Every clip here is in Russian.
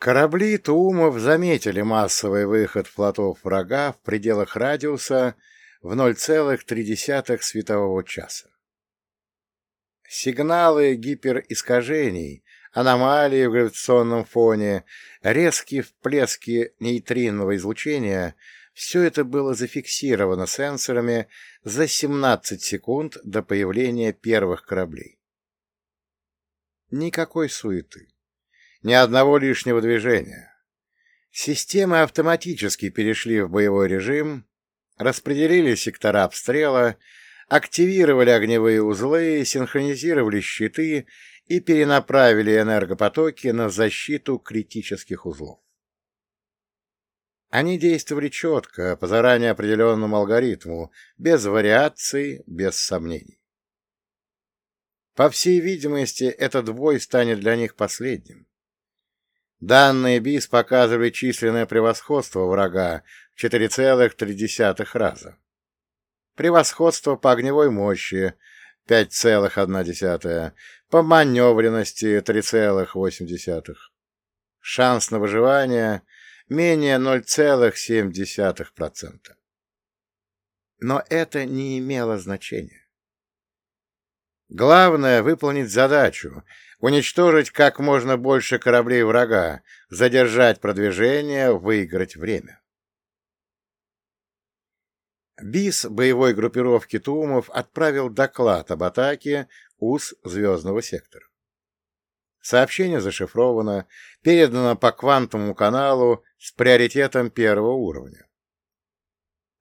Корабли Туумов заметили массовый выход флотов врага в пределах радиуса в 0,3 светового часа. Сигналы гиперискажений, аномалии в гравитационном фоне, резкие всплески нейтринного излучения — все это было зафиксировано сенсорами за 17 секунд до появления первых кораблей. Никакой суеты, ни одного лишнего движения. Системы автоматически перешли в боевой режим, распределили сектора обстрела, активировали огневые узлы, синхронизировали щиты и перенаправили энергопотоки на защиту критических узлов. Они действовали четко, по заранее определенному алгоритму, без вариаций, без сомнений. По всей видимости, этот бой станет для них последним. Данные БИС показывали численное превосходство врага в 4,3 раза. Превосходство по огневой мощи 5,1, по маневренности 3,8. Шанс на выживание менее 0,7%. Но это не имело значения. Главное — выполнить задачу, уничтожить как можно больше кораблей врага, задержать продвижение, выиграть время. БИС боевой группировки Тумов отправил доклад об атаке УС Звездного сектора. Сообщение зашифровано, передано по квантовому каналу с приоритетом первого уровня.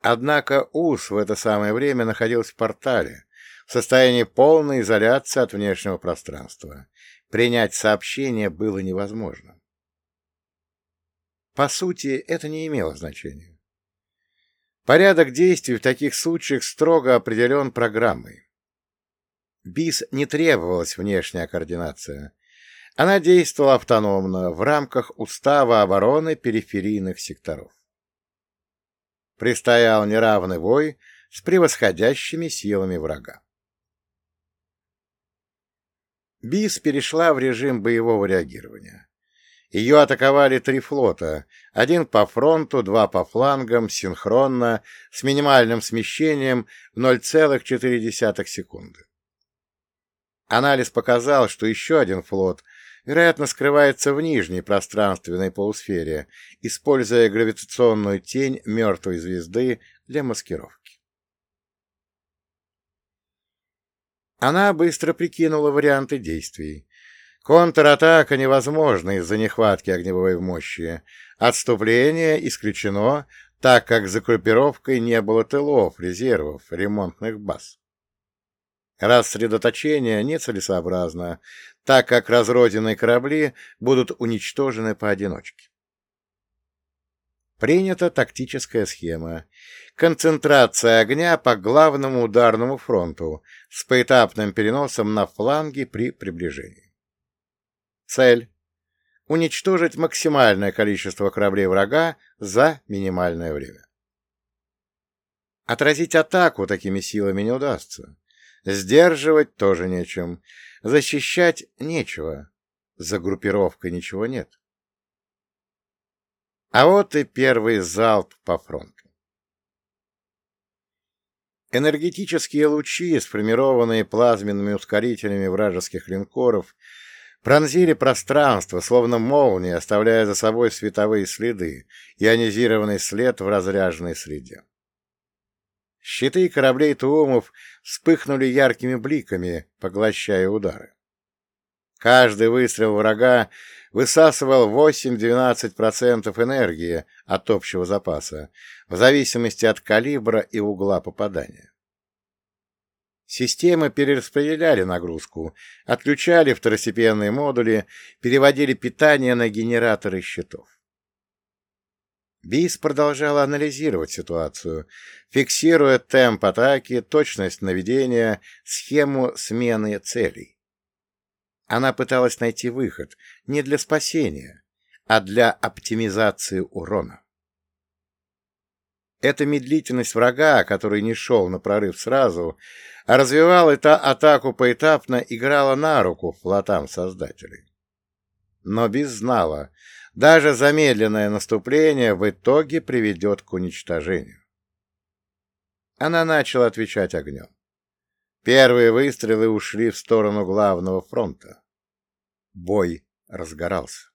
Однако УС в это самое время находился в портале, состоянии полной изоляции от внешнего пространства. Принять сообщение было невозможно. По сути, это не имело значения. Порядок действий в таких случаях строго определен программой. БИС не требовалась внешняя координация. Она действовала автономно в рамках Устава обороны периферийных секторов. Пристоял неравный бой с превосходящими силами врага. БИС перешла в режим боевого реагирования. Ее атаковали три флота, один по фронту, два по флангам, синхронно, с минимальным смещением в 0,4 секунды. Анализ показал, что еще один флот вероятно, скрывается в нижней пространственной полусфере, используя гравитационную тень мертвой звезды для маскировки. Она быстро прикинула варианты действий. Контратака невозможна из-за нехватки огневой мощи. Отступление исключено, так как за группировкой не было тылов, резервов, ремонтных баз. Рассредоточение нецелесообразно, так как разрозненные корабли будут уничтожены поодиночке. Принята тактическая схема. Концентрация огня по главному ударному фронту с поэтапным переносом на фланги при приближении. Цель — уничтожить максимальное количество кораблей врага за минимальное время. Отразить атаку такими силами не удастся. Сдерживать тоже нечем. Защищать нечего. За группировкой ничего нет. А вот и первый залп по фронту. Энергетические лучи, сформированные плазменными ускорителями вражеских линкоров, пронзили пространство, словно молнии, оставляя за собой световые следы, ионизированный след в разряженной среде. Щиты кораблей Туумов вспыхнули яркими бликами, поглощая удары. Каждый выстрел врага высасывал 8-12% энергии от общего запаса, в зависимости от калибра и угла попадания. Системы перераспределяли нагрузку, отключали второстепенные модули, переводили питание на генераторы щитов. БИС продолжала анализировать ситуацию, фиксируя темп атаки, точность наведения, схему смены целей. Она пыталась найти выход не для спасения, а для оптимизации урона. Эта медлительность врага, который не шел на прорыв сразу, а развивал это атаку поэтапно, играла на руку флотам создателей. Но Биз знала, Даже замедленное наступление в итоге приведет к уничтожению. Она начала отвечать огнем. Первые выстрелы ушли в сторону главного фронта. Бой разгорался.